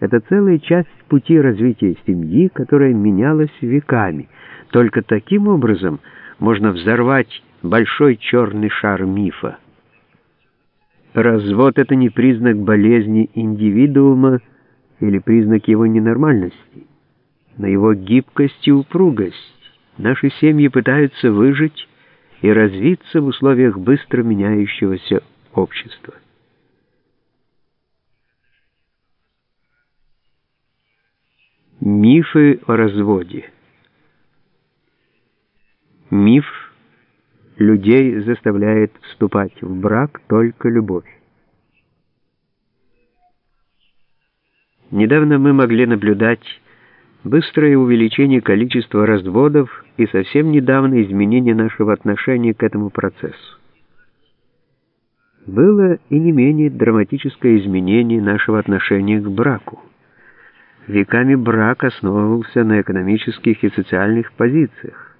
Это целая часть пути развития семьи, которая менялась веками. Только таким образом можно взорвать большой черный шар мифа. Развод — это не признак болезни индивидуума или признак его ненормальности, но его гибкость и упругость. Наши семьи пытаются выжить и развиться в условиях быстро меняющегося общества. Мифы о разводе. Миф людей заставляет вступать в брак только любовь. Недавно мы могли наблюдать быстрое увеличение количества разводов и совсем недавно изменение нашего отношения к этому процессу. Было и не менее драматическое изменение нашего отношения к браку. Веками брак основывался на экономических и социальных позициях.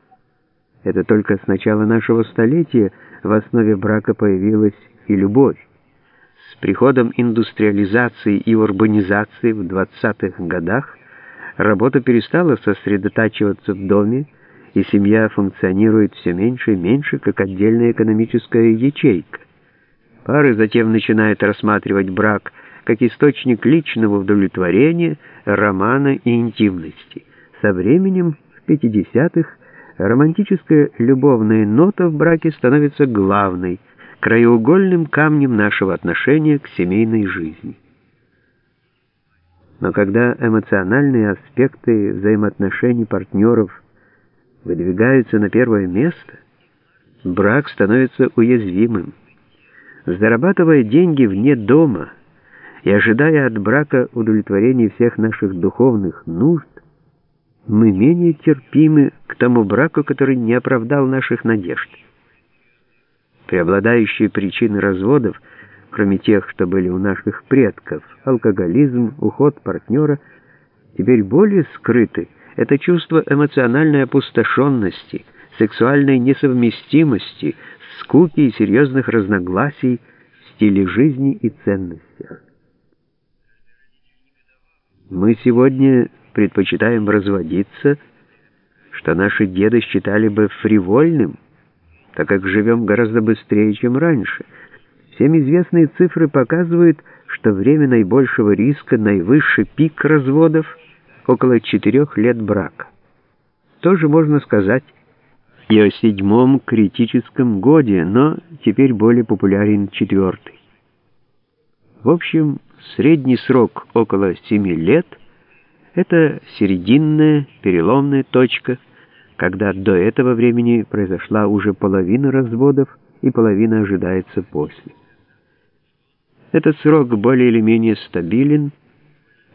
Это только с начала нашего столетия в основе брака появилась и любовь. С приходом индустриализации и урбанизации в 20-х годах работа перестала сосредотачиваться в доме, и семья функционирует все меньше и меньше, как отдельная экономическая ячейка. Пары затем начинают рассматривать брак как источник личного удовлетворения, романа и интимности. Со временем, в 50-х, романтическая любовная нота в браке становится главной, краеугольным камнем нашего отношения к семейной жизни. Но когда эмоциональные аспекты взаимоотношений партнеров выдвигаются на первое место, брак становится уязвимым. Зарабатывая деньги вне дома и ожидая от брака удовлетворения всех наших духовных нужд, мы менее терпимы к тому браку, который не оправдал наших надежд. Преобладающие причины разводов – кроме тех, что были у наших предков, алкоголизм, уход партнера, теперь более скрыты. Это чувство эмоциональной опустошенности, сексуальной несовместимости, скуки и серьезных разногласий в стиле жизни и ценностях. Мы сегодня предпочитаем разводиться, что наши деды считали бы фривольным, так как живем гораздо быстрее, чем раньше – Всем известные цифры показывают, что время наибольшего риска, наивысший пик разводов – около четырех лет брака. Тоже можно сказать и о седьмом критическом годе, но теперь более популярен четвертый. В общем, средний срок около семи лет – это серединная переломная точка, когда до этого времени произошла уже половина разводов и половина ожидается после. Этот срок более или менее стабилен.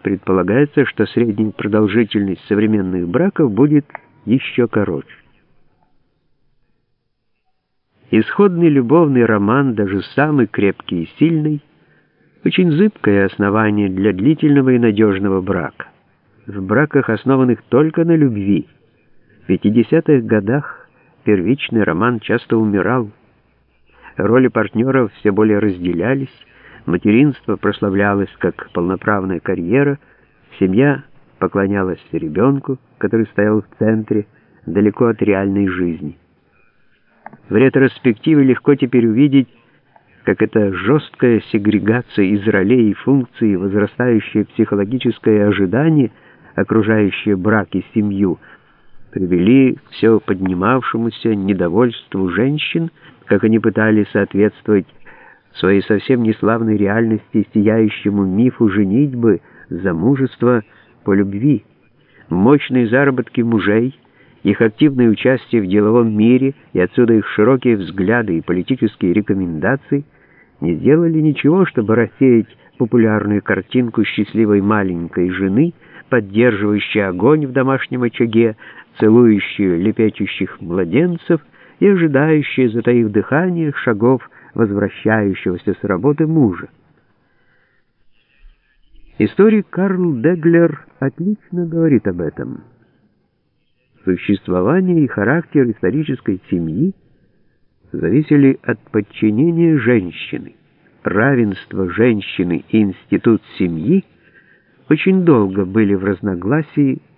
Предполагается, что средняя продолжительность современных браков будет еще короче. Исходный любовный роман, даже самый крепкий и сильный, очень зыбкое основание для длительного и надежного брака. В браках, основанных только на любви, в 50-х годах первичный роман часто умирал, роли партнеров все более разделялись, Материнство прославлялось как полноправная карьера, семья поклонялась ребенку, который стоял в центре, далеко от реальной жизни. В ретроспективе легко теперь увидеть, как эта жесткая сегрегация из ролей и функций, возрастающее психологическое ожидание, окружающее брак и семью, привели к все поднимавшемуся недовольству женщин, как они пытались соответствовать своей совсем неславной реальности сияющему мифу женитьбы, замужества по любви. Мощные заработки мужей, их активное участие в деловом мире и отсюда их широкие взгляды и политические рекомендации не сделали ничего, чтобы рассеять популярную картинку счастливой маленькой жены, поддерживающей огонь в домашнем очаге, целующую лепечущих младенцев и ожидающую, затаив дыхание, шагов возвращающегося с работы мужа. Историк Карл Деглер отлично говорит об этом. Существование и характер исторической семьи зависели от подчинения женщины. Равенство женщины и институт семьи очень долго были в разногласии